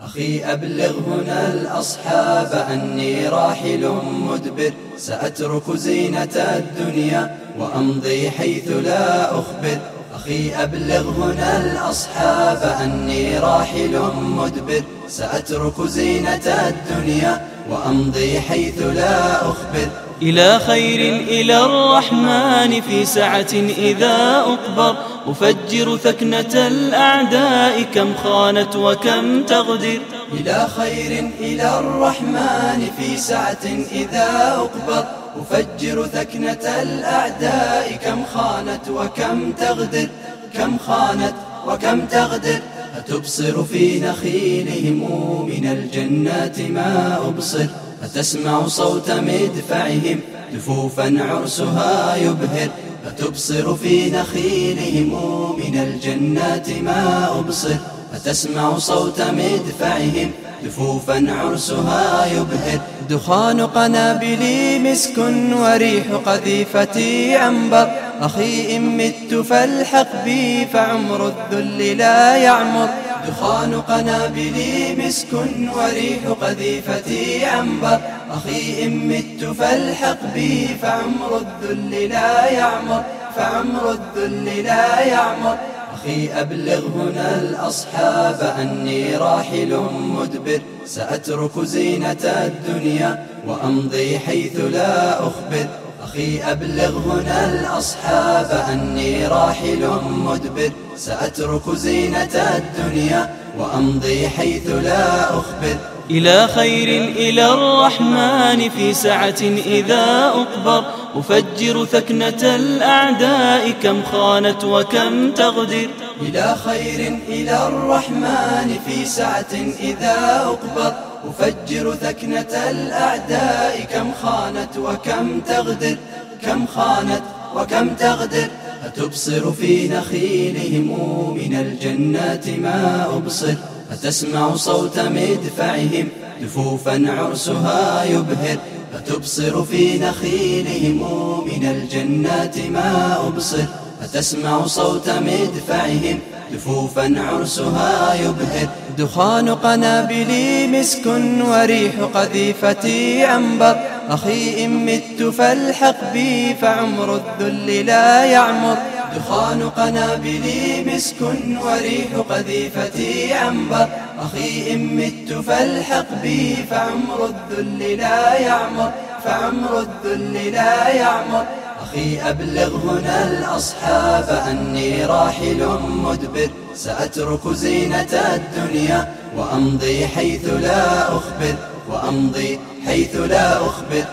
أخي أبلغ هنا الأصحاب أني راحل مدبر سأترك زينة الدنيا وأمضي حيث لا أخبر. أخي أبلغ هنا الأصحاب أني راحل مدبر سأترك زينة الدنيا وأمضي حيث لا أخبر. إلى خير إلى الرحمن في سعة إذا أقبر. أفجر ثكنة الأعداء كم خانت وكم تغدر. إلى خير إلى الرحمن في سعة إذا أقبر أفجر ثكنة الأعداء كم خانت وكم تغدر كم خانت وكم تغدر أتبصر في نخيلهم من الجنات ما أبصر. أتسمع صوت مدفعهم دفوفا عرسها يبهر. أتبصر في نخيلهم من الجنات ما أبصر. أتسمع صوت مدفعهم دفوفا عرسها يبهر دخان قنابلي مسك وريح قذيفتي عنبر أخي إن مت فالحق بي فعمر الذل لا يعمر. دخان قنابلي مسك وريح قذيفتي عنبر أخي إن مت فالحق بي فعمر الذل لا يعمر. فعمر الذل لا يعمر. أخي أبلغ هنا الأصحاب أني راحل مدبر سأترك زينة الدنيا وأمضي حيث لا أخبر. أخي أبلغ هنا الأصحاب أني راحل مدبر سأترك زينة الدنيا وأمضي حيث لا أخبر. إلى خير إلى الرحمن في سعة إذا أقبر. أفجر ثكنة الأعداء كم خانت وكم تغدر. إلى خير إلى الرحمن في سعة إذا أقبر أفجر ثكنة الأعداء كم خانت وكم تغدر. كم خانت وكم تغدر. أتبصر في نخيلهم من الجنات ما أبصر. أتسمع صوت مدفعهم دفوفا عرسها يبهر. أتبصر في نخيلهم من الجنات ما أبصر. أتسمع صوت مدفعهم دفوفا عرسها يبهر. دخان قنابلي مسك وريح قذيفتي عنبر. أخي إن مت فالحق بي فعمر الذل لا يعمر. دخان قنابلي مسك وريح قذيفتي عنبر أخي إن مت فالحق بي فعمر الذل لا يعمر فعمر الذل لا يعمر. أخي أبلغ هنا الأصحاب أني راحل مدبر سأترك زينة الدنيا وأمضي حيث لا أخبر وأمضي حيث لا أخبر.